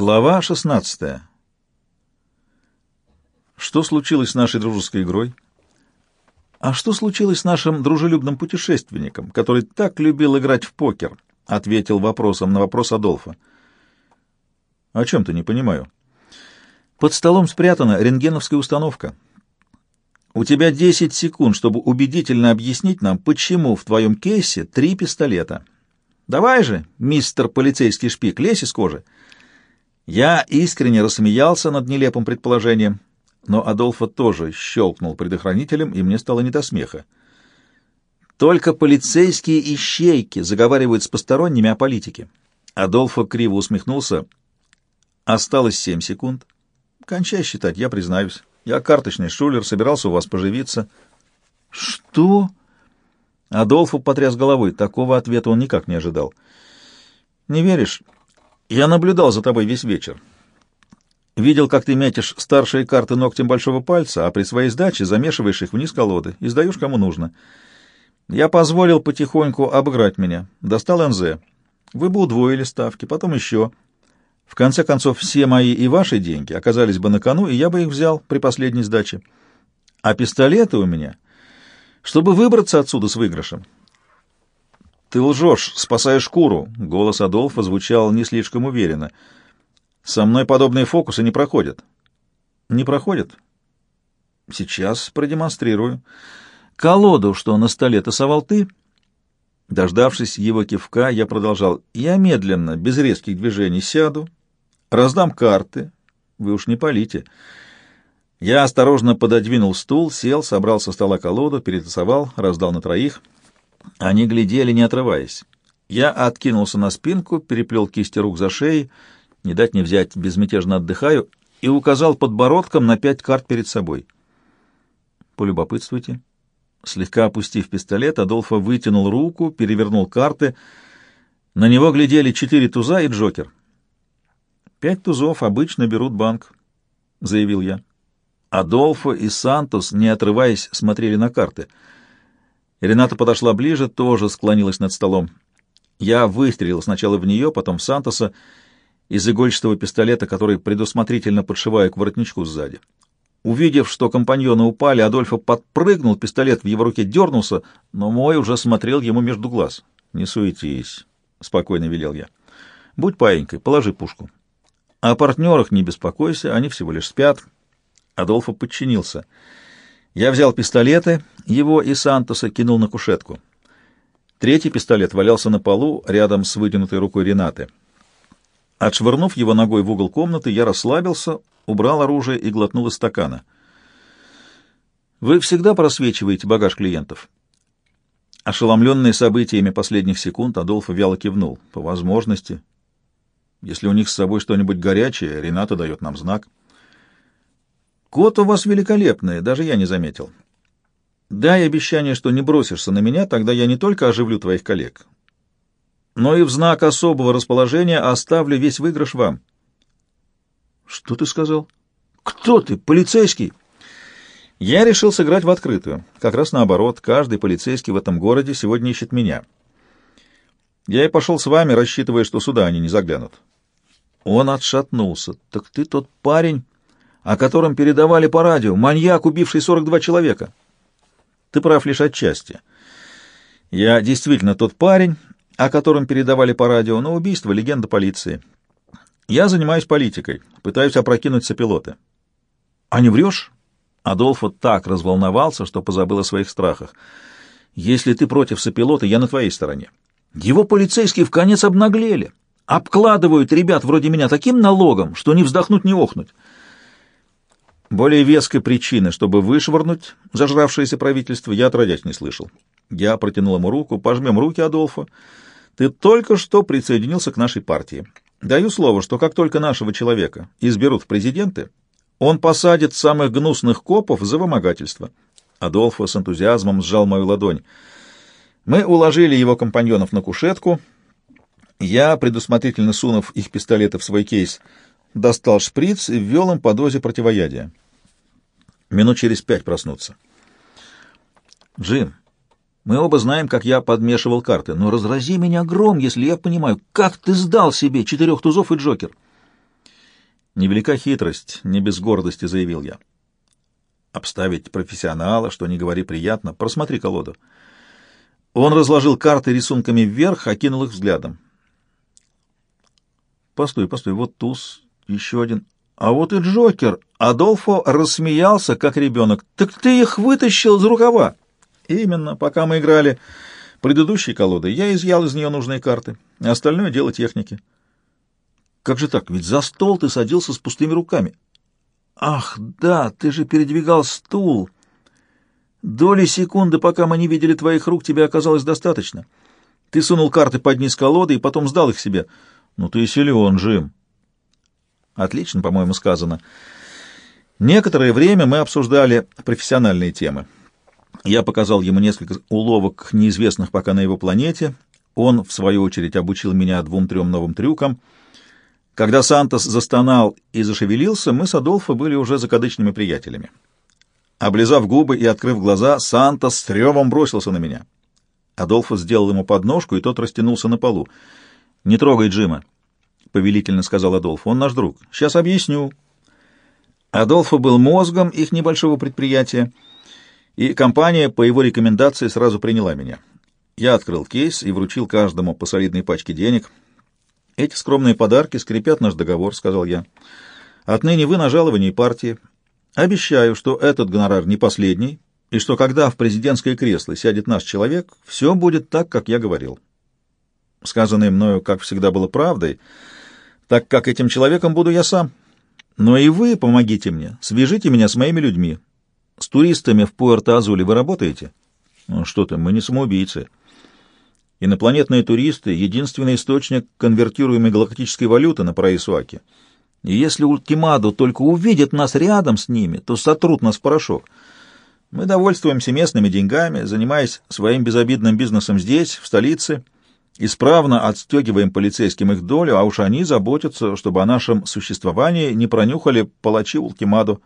Глава 16. Что случилось с нашей дружеской игрой? А что случилось с нашим дружелюбным путешественником, который так любил играть в покер? Ответил вопросом на вопрос Адольфа. О чем ты не понимаю? Под столом спрятана рентгеновская установка. У тебя 10 секунд, чтобы убедительно объяснить нам, почему в твоем кейсе три пистолета. Давай же, мистер полицейский шпик, лезь из кожи. Я искренне рассмеялся над нелепым предположением, но Адольфа тоже щелкнул предохранителем, и мне стало не до смеха. Только полицейские ищейки заговаривают с посторонними о политике. Адольфо криво усмехнулся. Осталось семь секунд. Кончай считать, я признаюсь. Я карточный шулер, собирался у вас поживиться. Что? Адольфо потряс головой. Такого ответа он никак не ожидал. Не веришь? Я наблюдал за тобой весь вечер. Видел, как ты метишь старшие карты ногтем большого пальца, а при своей сдаче замешиваешь их вниз колоды и сдаешь кому нужно. Я позволил потихоньку обыграть меня. Достал НЗ. Вы бы удвоили ставки, потом еще. В конце концов, все мои и ваши деньги оказались бы на кону, и я бы их взял при последней сдаче. А пистолеты у меня, чтобы выбраться отсюда с выигрышем. «Ты лжешь, спасая шкуру!» — голос Адолфа звучал не слишком уверенно. «Со мной подобные фокусы не проходят». «Не проходят?» «Сейчас продемонстрирую. Колоду, что на столе тасовал ты?» Дождавшись его кивка, я продолжал. «Я медленно, без резких движений, сяду, раздам карты. Вы уж не полите». Я осторожно пододвинул стул, сел, собрал со стола колоду, перетасовал, раздал на троих — они глядели, не отрываясь. Я откинулся на спинку, переплел кисти рук за шеей, не дать не взять, безмятежно отдыхаю, и указал подбородком на пять карт перед собой. Полюбопытствуйте. Слегка опустив пистолет, Адолфо вытянул руку, перевернул карты. На него глядели четыре туза и Джокер. «Пять тузов обычно берут банк», — заявил я. Адолфо и Сантос, не отрываясь, смотрели на карты — Рената подошла ближе, тоже склонилась над столом. Я выстрелил сначала в нее, потом в Сантоса из игольчатого пистолета, который предусмотрительно подшиваю к воротничку сзади. Увидев, что компаньоны упали, Адольфо подпрыгнул, пистолет в его руке дернулся, но мой уже смотрел ему между глаз. «Не суетись», — спокойно велел я. «Будь паенькой, положи пушку. О партнерах не беспокойся, они всего лишь спят». Адольфо подчинился. Я взял пистолеты, его и Сантоса кинул на кушетку. Третий пистолет валялся на полу рядом с вытянутой рукой Ренаты. Отшвырнув его ногой в угол комнаты, я расслабился, убрал оружие и глотнул из стакана. «Вы всегда просвечиваете багаж клиентов?» Ошеломленный событиями последних секунд, Адолфо вяло кивнул. «По возможности. Если у них с собой что-нибудь горячее, Рената дает нам знак». Кот у вас великолепный, даже я не заметил. Дай обещание, что не бросишься на меня, тогда я не только оживлю твоих коллег, но и в знак особого расположения оставлю весь выигрыш вам. Что ты сказал? Кто ты, полицейский? Я решил сыграть в открытую. Как раз наоборот, каждый полицейский в этом городе сегодня ищет меня. Я и пошел с вами, рассчитывая, что сюда они не заглянут. Он отшатнулся. Так ты тот парень о котором передавали по радио, маньяк, убивший 42 человека. Ты прав лишь отчасти. Я действительно тот парень, о котором передавали по радио, но убийство — легенда полиции. Я занимаюсь политикой, пытаюсь опрокинуть сопилоты. А не врешь? Адолфо так разволновался, что позабыл о своих страхах. Если ты против сопилота, я на твоей стороне. Его полицейские в конец обнаглели. Обкладывают ребят вроде меня таким налогом, что не вздохнуть, не охнуть. Более веской причины, чтобы вышвырнуть зажравшееся правительство, я отродясь не слышал. Я протянул ему руку, пожмем руки, Адолфа. Ты только что присоединился к нашей партии. Даю слово, что как только нашего человека изберут в президенты, он посадит самых гнусных копов за вымогательство. Адолфо с энтузиазмом сжал мою ладонь. Мы уложили его компаньонов на кушетку. Я, предусмотрительно сунув их пистолеты в свой кейс, — достал шприц и ввел им по дозе противоядия. Минут через пять проснуться. «Джим, мы оба знаем, как я подмешивал карты, но разрази меня гром, если я понимаю, как ты сдал себе четырех тузов и Джокер». Невелика хитрость, не без гордости, заявил я. Обставить профессионала, что не говори приятно. Просмотри колоду. Он разложил карты рисунками вверх, окинул их взглядом. Постой, постой, вот туз, еще один. А вот и Джокер. Адолфо рассмеялся, как ребенок. Так ты их вытащил из рукава. Именно, пока мы играли предыдущей колодой, я изъял из нее нужные карты. Остальное дело техники. Как же так? Ведь за стол ты садился с пустыми руками. Ах, да, ты же передвигал стул. Доли секунды, пока мы не видели твоих рук, тебе оказалось достаточно. Ты сунул карты под низ колоды и потом сдал их себе. Ну ты силен, Джим. Отлично, по-моему, сказано. Некоторое время мы обсуждали профессиональные темы. Я показал ему несколько уловок, неизвестных пока на его планете. Он, в свою очередь, обучил меня двум-трем новым трюкам. Когда Сантос застонал и зашевелился, мы с Адолфо были уже закадычными приятелями. Облизав губы и открыв глаза, Сантос с ревом бросился на меня. Адолфо сделал ему подножку, и тот растянулся на полу. «Не трогай Джима», — повелительно сказал Адолфо. «Он наш друг. Сейчас объясню». Адолфо был мозгом их небольшого предприятия, и компания по его рекомендации сразу приняла меня. Я открыл кейс и вручил каждому по солидной пачке денег. «Эти скромные подарки скрепят наш договор», — сказал я. «Отныне вы на жаловании партии, Обещаю, что этот гонорар не последний, и что когда в президентское кресло сядет наш человек, все будет так, как я говорил. Сказанное мною, как всегда, было правдой, так как этим человеком буду я сам. Но и вы помогите мне, свяжите меня с моими людьми. С туристами в Пуэрто-Азуле вы работаете? Ну, что-то, мы не самоубийцы. Инопланетные туристы — единственный источник конвертируемой галактической валюты на Параисуаке. И если ультимаду только увидят нас рядом с ними, то сотрут нас в порошок. Мы довольствуемся местными деньгами, занимаясь своим безобидным бизнесом здесь, в столице, исправно отстегиваем полицейским их долю, а уж они заботятся, чтобы о нашем существовании не пронюхали палачи ультимаду.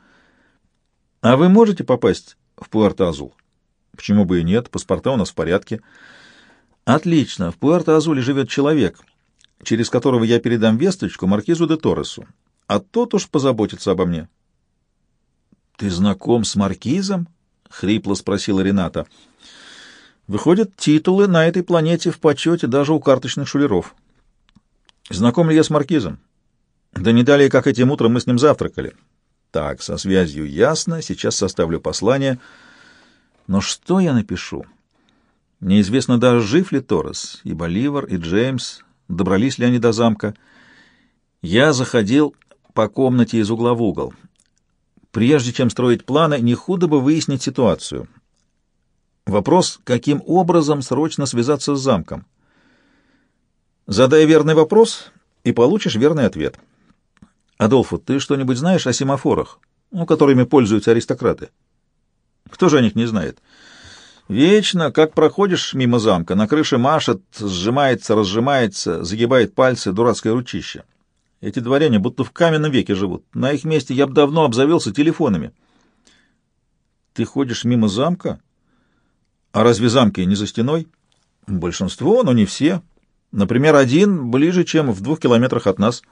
А вы можете попасть в Пуэрто-Азул? Почему бы и нет, паспорта у нас в порядке. Отлично, в Пуэрто-Азуле живет человек, через которого я передам весточку маркизу де Торресу а тот уж позаботится обо мне. — Ты знаком с маркизом? — хрипло спросила Рената. — Выходят, титулы на этой планете в почете даже у карточных шулеров. — Знаком ли я с маркизом? — Да не далее, как этим утром мы с ним завтракали. — Так, со связью ясно, сейчас составлю послание. Но что я напишу? Неизвестно даже, жив ли Торрес, и Боливар, и Джеймс, добрались ли они до замка. Я заходил по комнате из угла в угол. Прежде чем строить планы, не худо бы выяснить ситуацию. Вопрос, каким образом срочно связаться с замком. Задай верный вопрос, и получишь верный ответ. Адолфо, ты что-нибудь знаешь о семафорах, ну, которыми пользуются аристократы? Кто же о них не знает? Вечно, как проходишь мимо замка, на крыше машет, сжимается, разжимается, загибает пальцы, дурацкое ручище. Эти дворяне будто в каменном веке живут. На их месте я бы давно обзавелся телефонами. Ты ходишь мимо замка? А разве замки не за стеной? Большинство, но не все. Например, один ближе, чем в двух километрах от нас.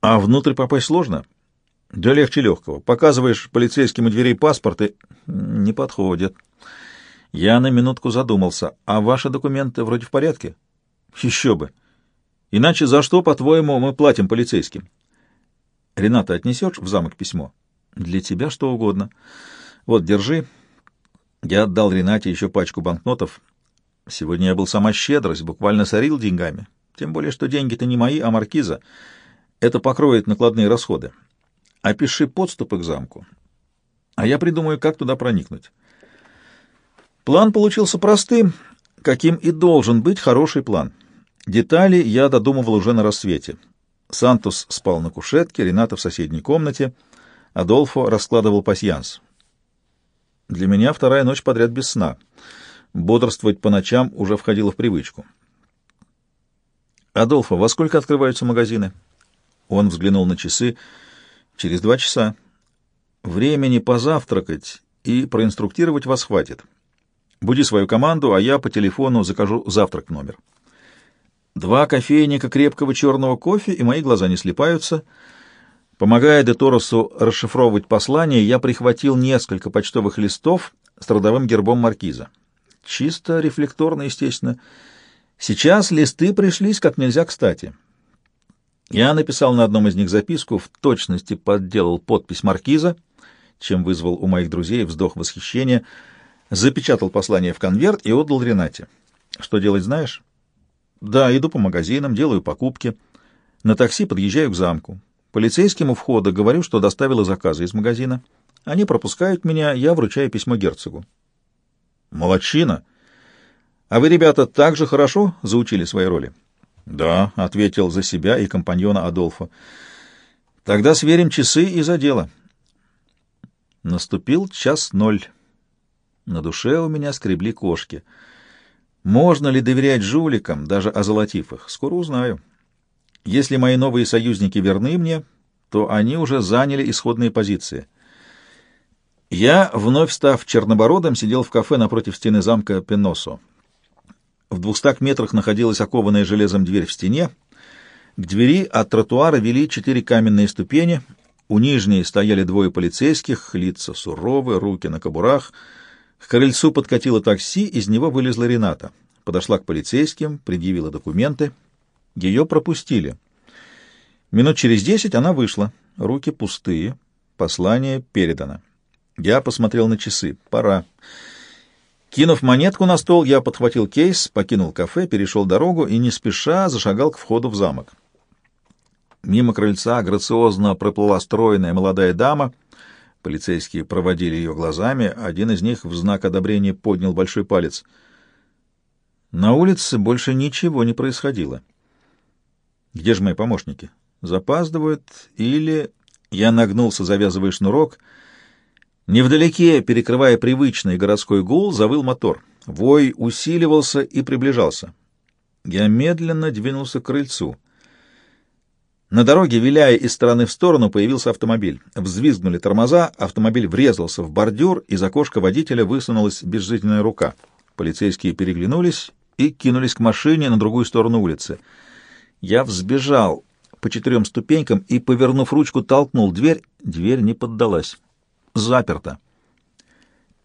А внутрь попасть сложно? Да легче легкого. Показываешь полицейским у дверей паспорты. Не подходят. Я на минутку задумался. А ваши документы вроде в порядке? Еще бы. Иначе за что, по-твоему, мы платим полицейским? Рената, отнесешь в замок письмо? Для тебя что угодно. Вот, держи. Я отдал Ренате еще пачку банкнотов. Сегодня я был сама щедрость, буквально сорил деньгами. Тем более, что деньги-то не мои, а маркиза. Это покроет накладные расходы. Опиши подступы к замку. А я придумаю, как туда проникнуть. План получился простым, каким и должен быть хороший план. Детали я додумывал уже на рассвете. Сантос спал на кушетке, Рената в соседней комнате, Адолфо раскладывал пасьянс. Для меня вторая ночь подряд без сна. Бодрствовать по ночам уже входило в привычку. «Адолфо, во сколько открываются магазины?» Он взглянул на часы. «Через два часа. Времени позавтракать и проинструктировать вас хватит. Буди свою команду, а я по телефону закажу завтрак в номер». Два кофейника крепкого черного кофе, и мои глаза не слепаются. Помогая де Торосу расшифровывать послание, я прихватил несколько почтовых листов с родовым гербом маркиза. Чисто рефлекторно, естественно. Сейчас листы пришлись как нельзя кстати. Я написал на одном из них записку, в точности подделал подпись маркиза, чем вызвал у моих друзей вздох восхищения, запечатал послание в конверт и отдал Ренате. Что делать, знаешь? Да, иду по магазинам, делаю покупки. На такси подъезжаю к замку. Полицейским у входа говорю, что доставила заказы из магазина. Они пропускают меня, я вручаю письмо герцогу. Молодчина! А вы, ребята, так же хорошо заучили свои роли? Да, — ответил за себя и компаньона Адолфа. Тогда сверим часы и за дело. Наступил час ноль. На душе у меня скребли кошки. Можно ли доверять жуликам, даже озолотив их? Скоро узнаю. Если мои новые союзники верны мне, то они уже заняли исходные позиции. Я, вновь став чернобородом, сидел в кафе напротив стены замка Пеносо. В двухстах метрах находилась окованная железом дверь в стене. К двери от тротуара вели четыре каменные ступени. У нижней стояли двое полицейских, лица суровые, руки на кобурах. К крыльцу подкатило такси, из него вылезла Рената. Подошла к полицейским, предъявила документы. Ее пропустили. Минут через десять она вышла. Руки пустые. Послание передано. Я посмотрел на часы. Пора. Кинув монетку на стол, я подхватил кейс, покинул кафе, перешел дорогу и не спеша зашагал к входу в замок. Мимо крыльца грациозно проплыла стройная молодая дама. Полицейские проводили ее глазами. Один из них в знак одобрения поднял большой палец. На улице больше ничего не происходило. Где же мои помощники? Запаздывают или... Я нагнулся, завязывая шнурок — Невдалеке, перекрывая привычный городской гул, завыл мотор. Вой усиливался и приближался. Я медленно двинулся к крыльцу. На дороге, виляя из стороны в сторону, появился автомобиль. Взвизгнули тормоза, автомобиль врезался в бордюр, из окошка водителя высунулась безжизненная рука. Полицейские переглянулись и кинулись к машине на другую сторону улицы. Я взбежал по четырем ступенькам и, повернув ручку, толкнул дверь. Дверь не поддалась заперто.